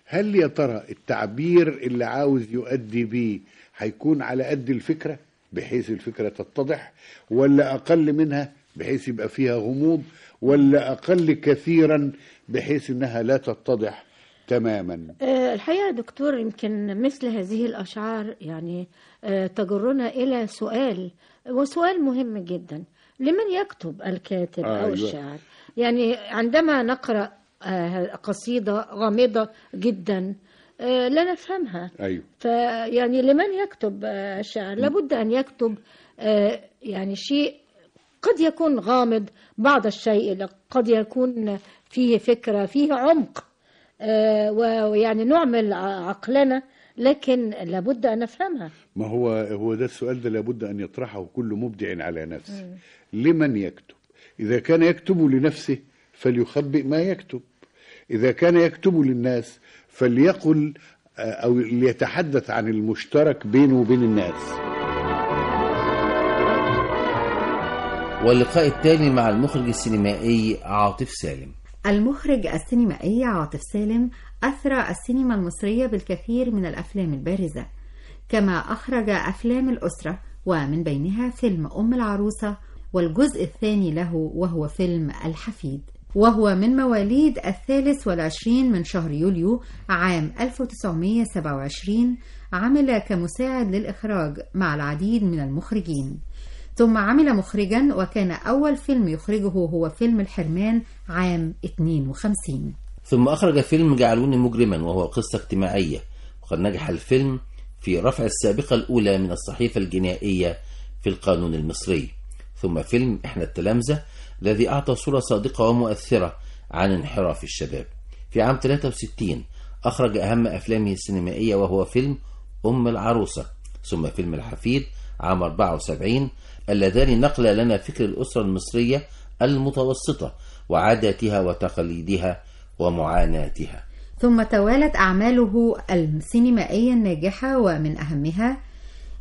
هل يا ترى التعبير اللي عاوز يؤدي بيه هيكون على قد الفكرة؟ بحيث الفكرة تتضح ولا أقل منها بحيث يبقى فيها غموض ولا أقل كثيرا بحيث أنها لا تتضح تماما؟ آه، الحقيقة دكتور يمكن مثل هذه الأشعار يعني آه، تجرنا إلى سؤال وسؤال مهم جدا. لمن يكتب الكاتب آه، أو أيوة. الشاعر؟ يعني عندما نقرأ آه، قصيدة غامضة جدا آه، لا نفهمها. أيوه. فيعني لمن يكتب آه، الشاعر لابد أن يكتب آه، يعني شيء قد يكون غامض بعض الشيء قد يكون فيه فكرة فيه عمق آه، ويعني نعمل عقلنا لكن لابد أن نفهمها. ما هو هو ده السؤال ده لابد أن يطرحه كل مبدع على نفسه. لمن يكتب؟ إذا كان يكتب لنفسه فليخبئ ما يكتب. إذا كان يكتب للناس فليقل آه، أو ليتحدث عن المشترك بينه وبين الناس. واللقاء التالي مع المخرج السينمائي عاطف سالم. المخرج السينمائي عاطف سالم أثرى السينما المصرية بالكثير من الأفلام البارزة كما أخرج أفلام الأسرة ومن بينها فيلم أم العروسة والجزء الثاني له وهو فيلم الحفيد وهو من مواليد الثالث والعشرين من شهر يوليو عام 1927 عمل كمساعد للإخراج مع العديد من المخرجين. ثم عمل مخرجا وكان أول فيلم يخرجه هو فيلم الحرمان عام 52 ثم أخرج فيلم جعلوني مجرما وهو قصة اجتماعية. وقد نجح الفيلم في رفع السابقة الأولى من الصحيفة الجنائية في القانون المصري. ثم فيلم إحنا التلامذة الذي أعطى صورة صادقة ومؤثرة عن انحراف الشباب. في عام 63 أخرج أهم أفلامه السينمائية وهو فيلم أم العروسة ثم فيلم الحفيد عام 74 اللذان نقلا لنا فكر الأسرة المصرية المتوسطة وعاداتها وتقاليدها ومعاناتها. ثم توالت أعماله السينمائية الناجحة ومن أهمها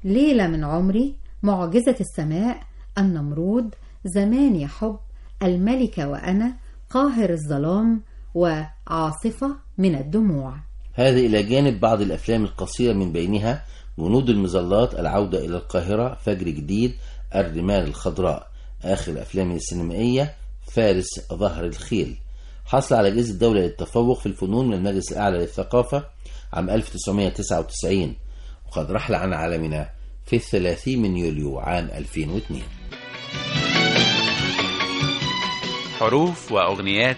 ليلة من عمري معجزة السماء النمرود زمان يا حب الملكة وأنا قاهر الظلام وعاصفة من الدموع. هذا إلى جانب بعض الأفلام القصيرة من بينها جنود المظلات العودة إلى القاهرة فجر جديد الرمال الخضراء. آخر الأفلام السينمائية فارس ظهر الخيل. حصل على جائزة الدولة للتفوق في الفنون من المجلس الأعلى للثقافة عام 1999 وقد رحل عن عالمنا في الثلاثين من يوليو عام 2002 حروف وأغنيات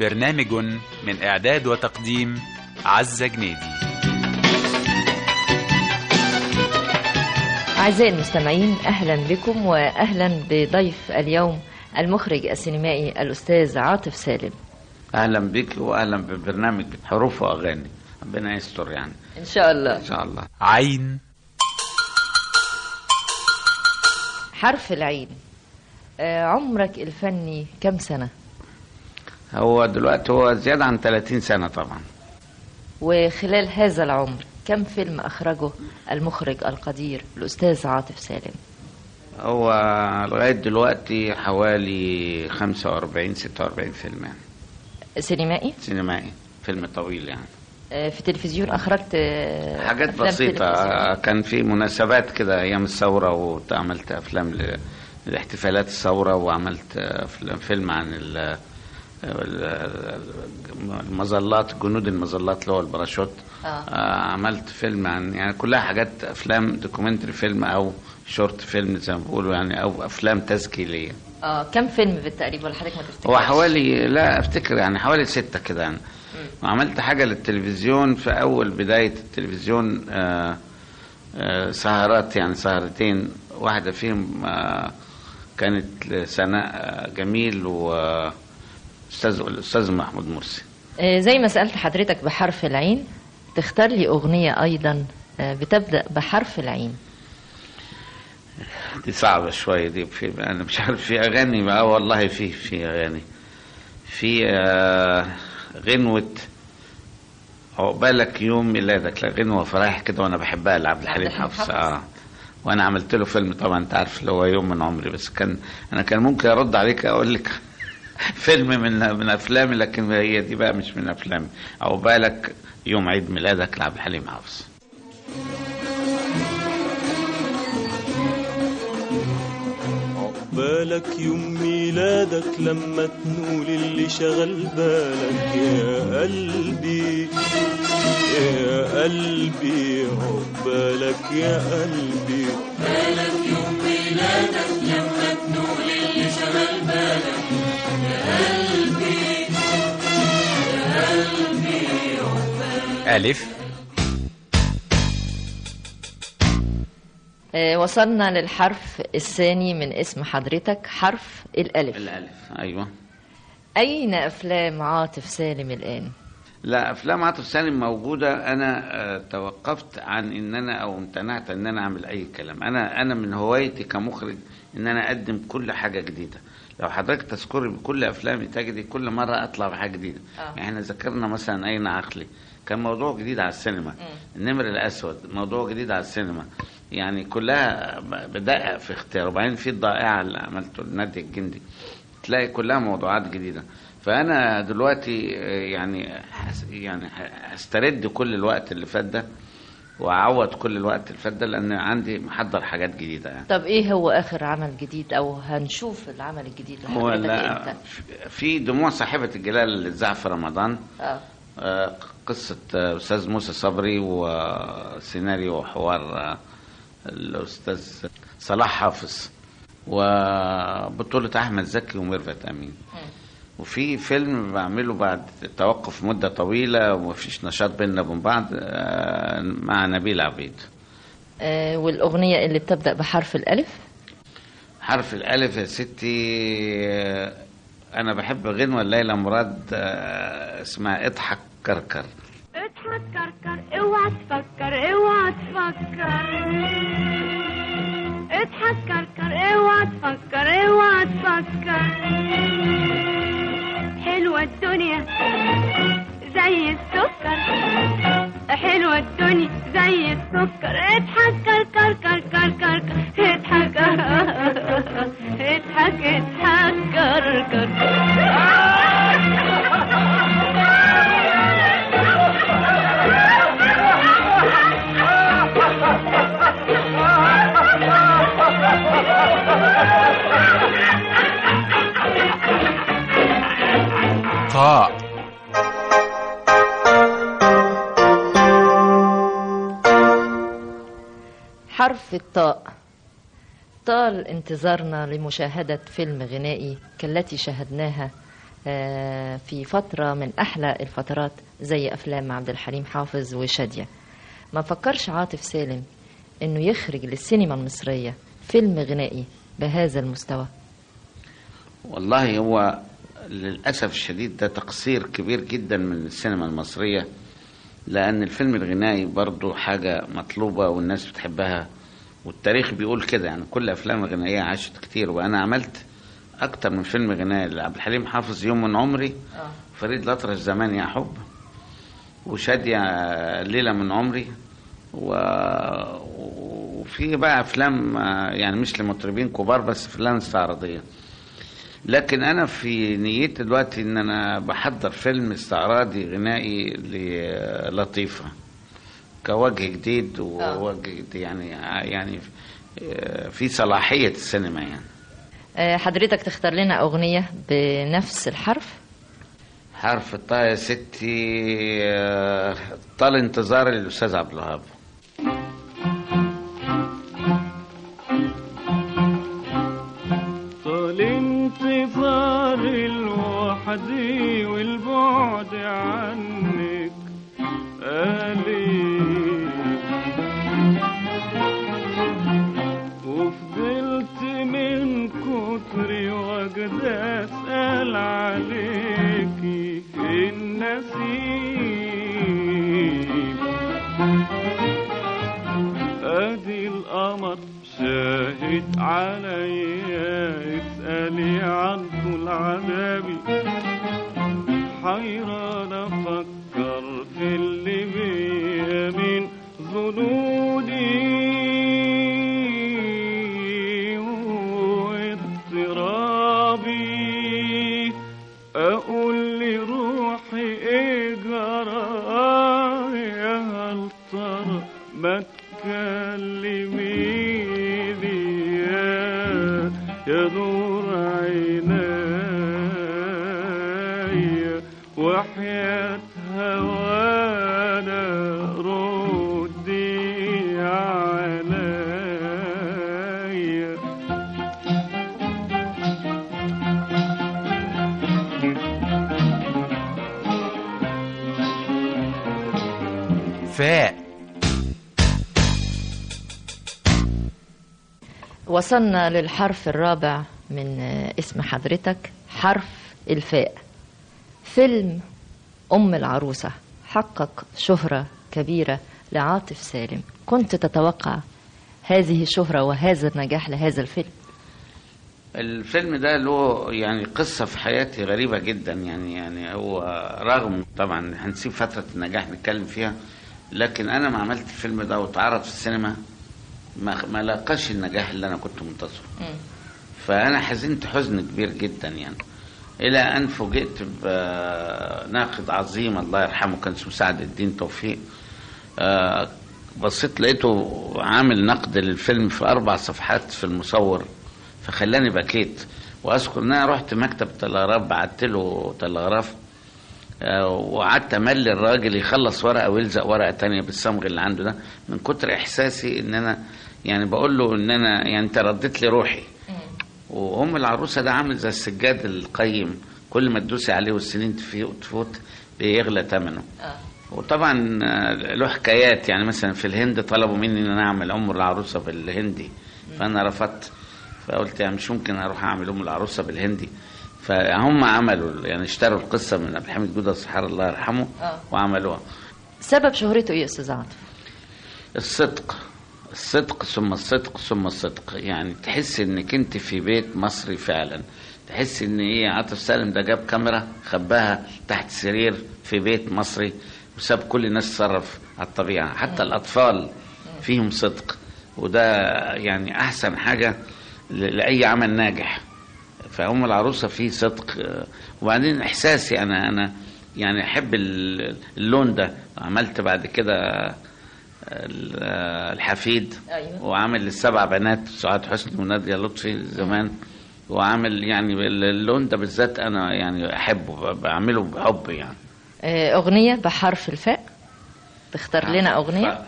برنامج من إعداد وتقديم عزة جنيدي. أعزائي المستمعين أهلا بكم وأهلا بضيف اليوم المخرج السينمائي الأستاذ عاطف سالم. أهلا بك واهلا ببرنامج حروف وأغاني. ربنا يستر يعني. إن شاء الله. إن شاء الله. عين حرف العين. آه، عمرك الفني كم سنة؟ هو دلوقتي هو زيادة عن 30 سنة طبعا. وخلال هذا العمر كم فيلم أخرجه المخرج القدير الأستاذ عاطف سالم؟ هو لغاية دلوقتي حوالي 45 46 فيلم يعني. سينمائي؟ سينمائي فيلم طويل يعني. في التلفزيون أخرجت آه، حاجات تلفزيون. كان في مناسبات كده أيام الثورة وعملت أفلام ل- لاحتفالات الثورة وعملت أفلام فيلم عن ال- المظلات جنود المظلات اللي هو الباراشوت. آه. آه عملت فيلم عن يعني كلها حاجات أفلام documentary film أو short film زي ما بيقولوا يعني أو أفلام تسجيليه آه كم فيلم بالتقريب ولا حضرتك ما تفتكرش؟ هو حوالي لا أفتكر يعني حوالي ستة كده يعني. وعملت حاجة للتلفزيون في أول بداية التلفزيون آه آه سهرات يعني سهرتين واحدة فيهم آه كانت لسناء جميل وأستاذ الأستاذ محمود مرسي. زي ما سألت حضرتك بحرف العين تختار لي أغنية أيضا بتبدأ بحرف العين. دي صعبة شوية دي في أنا مش عارف في أغاني بقى والله في في أغاني. في آه غنوة. عقبالك يوم ميلادك لا غنوة فرايح كده وأنا بحبها لعبد الحليم حافظ. آه. وأنا عملت له فيلم طبعا أنت عارف اللي هو يوم من عمري بس كان أنا كان ممكن أرد عليك أقول لك [LAUGHS] فيلم من من أفلامي لكن هي دي بقى مش من أفلامي. عقبالك يوم عيد ميلادك لعبد الحليم حافظ بالك يوم ميلادك لما تنول اللي شغل بالك يا قلبي يا قلبي عقبالك يا قلبي. بالك يوم ميلادك لما تنول اللي شغل بالك يا قلبي يا قلبي عقبالك ألف. وصلنا للحرف الثاني من اسم حضرتك حرف الألف. الألف أيوه. أين أفلام عاطف سالم الآن؟ لا أفلام عاطف سالم موجودة. أنا آه، توقفت عن إن أنا أو امتنعت إن أنا أعمل أي كلام. أنا أنا من هوايتي كمخرج إن أنا أقدم كل حاجة جديدة. لو حضرتك تذكري بكل أفلامي تجدي كل مرة أطلع بحاجة جديدة. آه. يعني ذكرنا مثلا أين عقلي. كان موضوع جديد على السينما. النمر الأسود موضوع جديد على السينما. يعني كلها بدقق في اختيار. وبعدين في الضائعه اللي عملته لنادي الجندي. تلاقي كلها موضوعات جديدة. فأنا دلوقتي آه، يعني حس- يعني هسترد كل الوقت اللي فات ده وأعوض كل الوقت اللي فات ده لأن عندي محضر حاجات جديدة يعني. طب إيه هو آخر عمل جديد؟ أو هنشوف العمل الجديد هو لا؟ في دموع صاحبة الجلال اللي اتذاع في رمضان. آه. آه، قصة آه، أستاذ موسى صبري وسيناريو وحوار آه، الأستاذ صلاح حافظ وبطولة أحمد زكي وميرفت أمين. وفي فيلم بعمله بعد توقف مدة طويلة ومفيش نشاط بيننا وبين بعض آه، مع نبيل عبيد. آه، والأغنية اللي بتبدأ بحرف الألف؟ حرف الألف يا ستي آه، أنا بحب غنوة ليلى مراد اسمها اضحك كركر. اضحك كركر اوعى الطاء. طال انتظارنا لمشاهدة فيلم غنائي كالتي شاهدناها آه، في فترة من أحلى الفترات زي أفلام عبد الحليم حافظ وشادية. ما فكرش عاطف سالم إنه يخرج للسينما المصرية فيلم غنائي بهذا المستوى؟ والله هو للأسف الشديد ده تقصير كبير جدا من السينما المصرية لأن الفيلم الغنائي برضو حاجة مطلوبة والناس بتحبها. والتاريخ بيقول كده يعني كل أفلام الغنائية عاشت كتير وأنا عملت أكتر من فيلم غنائي لعبد الحليم حافظ يوم من عمري. فريد الأطرش زمان يا حب وشادية ليلة من عمري و... وفي بقى أفلام آه، يعني مش لمطربين كبار بس أفلام استعراضية لكن أنا في نيتي دلوقتي إن أنا بحضر فيلم استعراضي غنائي للطيفة. كوجه جديد ووجه جديد يعني يعني آه، في صلاحية السينما يعني. آه، حضرتك تختار لنا أغنية بنفس الحرف؟ حرف الطاء يا ستي آه، طال انتظار الأستاذ عبد الوهاب. طال انتظار الوحد والبعد عنك شاهد عليا اسألي عن طول عذابي حيران وصلنا للحرف الرابع من اسم حضرتك حرف الفاء. فيلم أم العروسة حقق شهرة كبيرة لعاطف سالم. كنت تتوقع هذه الشهرة وهذا النجاح لهذا الفيلم. الفيلم ده له يعني قصة في حياتي غريبة جدا يعني يعني هو رغم طبعا هنسيب فترة النجاح نتكلم فيها لكن أنا ما عملت الفيلم ده واتعرض في السينما. ما ما لاقاش النجاح اللي أنا كنت منتظره. فأنا حزنت حزن كبير جدا يعني. إلى أن فوجئت بناقد عظيم الله يرحمه كان اسمه سعد الدين توفيق. آه، بصيت لقيته عامل نقد للفيلم في أربع صفحات في المصور فخلاني بكيت. وأذكر إن أنا رحت مكتب تلغراف بعت له تلغراف. آه، وقعدت أملي الراجل يخلص ورقة ويلزق ورقة تانية بالصمغ اللي عنده ده من كتر إحساسي إن أنا يعني بقول له إن أنا يعني أنت رديت لي روحي. وأم العروسة ده عامل زي السجاد القيم. كل ما تدوسي عليه والسنين تفوت بيغلى ثمنه وطبعا آه، له حكايات. يعني مثلا في الهند طلبوا مني إن أنا أعمل أم العروسة بالهندي. فأنا رفضت. فقلت يعني مش ممكن أروح أعمل أم العروسة بالهندي. فهم عملوا يعني اشتروا القصة من عبد الحميد جودة الصحار الله يرحمه آه. وعملوها. سبب شهرته إيه يا أستاذ عاطف؟ الصدق. الصدق ثم الصدق ثم الصدق. يعني تحس إنك أنت في بيت مصري فعلا. تحس إن إيه عاطف سالم ده جاب كاميرا خباها تحت سرير في بيت مصري وساب كل الناس تصرف على الطبيعة. حتى الأطفال فيهم صدق. وده يعني أحسن حاجة لأي عمل ناجح. فأم العروسة فيه صدق. وبعدين إحساسي أنا أنا يعني أحب ال- اللون ده. عملت بعد كده الحفيد. أيوة. وعامل السبع بنات سعاد حسني ونادية لطفي زمان. وعامل يعني اللون ده بالذات أنا يعني أحبه بعمله بحب يعني. آه، أغنية بحرف الفاء. تختار لنا أغنية.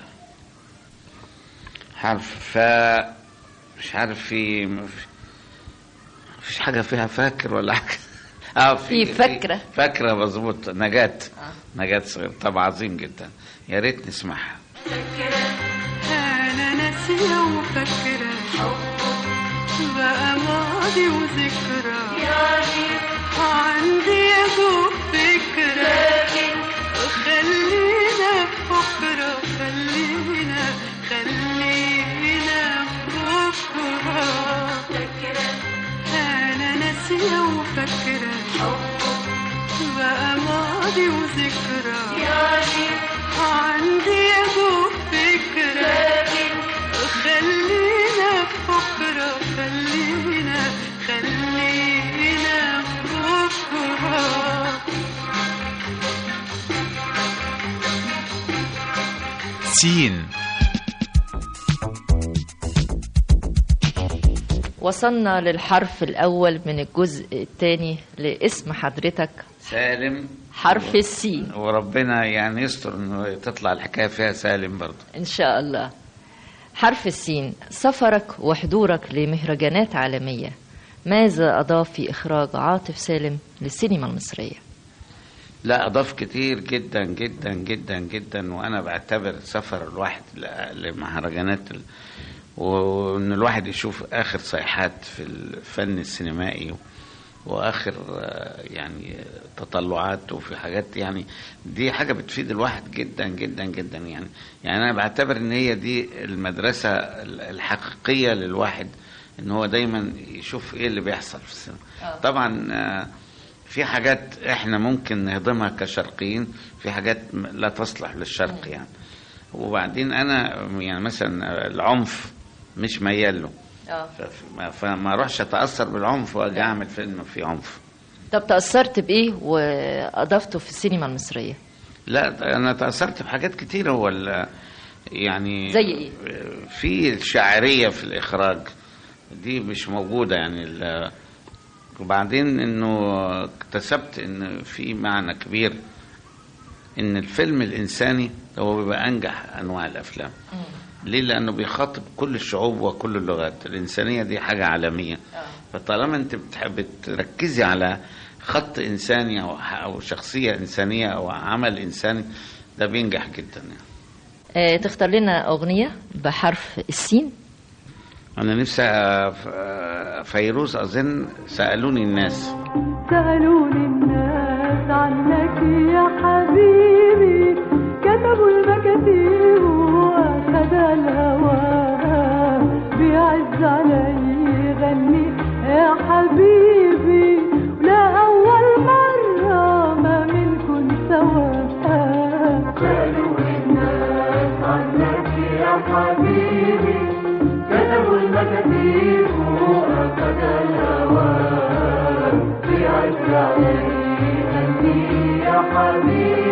حرف فاء مش عارف في مفيش حاجة فيها فاكر ولا حاجة. [LAUGHS] آه في فاكرة. فاكرة مظبوط. نجاة. نجاة صغير طبعا عظيم جدا. يا ريت نسمعها. أنا ناسية وفاكرة. بقى ماضي وذكرى. عندي يا دوب فكرة. خلينا في بكرة خلينا خلينا في بكرة أنا ناسية وفاكرة. بقى ماضي وذكرى. يا دوب فكرة. خلينا في بكرة خلينا خلينا في بكرة سين. وصلنا للحرف الأول من الجزء الثاني لاسم حضرتك. سالم. حرف السين وربنا يعني يستر إنه تطلع الحكاية فيها سالم برضه. إن شاء الله. حرف السين. سفرك وحضورك لمهرجانات عالمية. ماذا أضاف في إخراج عاطف سالم للسينما المصرية؟ لا أضاف كتير جدا جدا جدا جدا وأنا بعتبر سفر الواحد لمهرجانات وإن الواحد يشوف آخر صيحات في الفن السينمائي واخر آه، يعني تطلعاته في حاجات يعني دي حاجة بتفيد الواحد جدا جدا جدا يعني. يعني أنا بعتبر إن هي دي المدرسة الحقيقية للواحد إن هو دايما يشوف إيه اللي بيحصل في السينما طبعا آه، في حاجات إحنا ممكن نهضمها كشرقيين في حاجات لا تصلح للشرق يعني. وبعدين أنا يعني مثلا العنف مش ميال له. آه. فما- فما اروحش أتأثر بالعنف وأجي أعمل فيلم فيه عنف. طب تأثرت بإيه وأضفته في السينما المصرية؟ لا أنا تأثرت بحاجات كتير هو يعني زي إيه؟ في الشاعريه في الإخراج دي مش موجودة يعني وبعدين إنه اكتسبت إن في معنى كبير إن الفيلم الإنساني هو بيبقى أنجح أنواع الأفلام. ليه؟ لأنه بيخاطب كل الشعوب وكل اللغات. الإنسانية دي حاجة عالمية. فطالما أنت بتحب تركزي على خط إنساني أو أو شخصية إنسانية أو عمل إنساني ده بينجح جدا يعني. آه، تختار لنا أغنية بحرف السين. أنا نفسي فيروز أظن سألوني الناس. سألوني الناس عنك يا حبيبي كتبوا المكاتيب وأخذ الهوى بيعز علي يغني. يا حبيبي لا أول مرة ما منكن سوا. سألوني الناس عنك يا حبيبي كتبوا المكاتيب وأخذ الهوى. بعز علي أني يا حبيبي.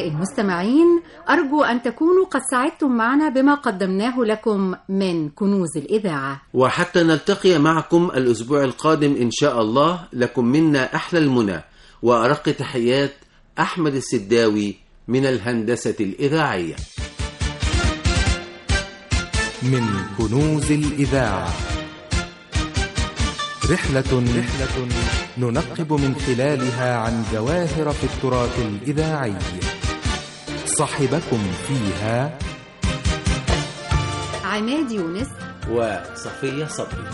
أعزائي المستمعين أرجو أن تكونوا قد سعدتم معنا بما قدمناه لكم من كنوز الإذاعة. وحتى نلتقي معكم الأسبوع القادم إن شاء الله لكم منا أحلى المنى. وأرق تحيات أحمد السداوي من الهندسة الإذاعية. من كنوز الإذاعة. رحلة رحلة ننقب من خلالها عن جواهر في التراث الإذاعي. صاحبكم فيها. عماد يونس. وصفية صبري.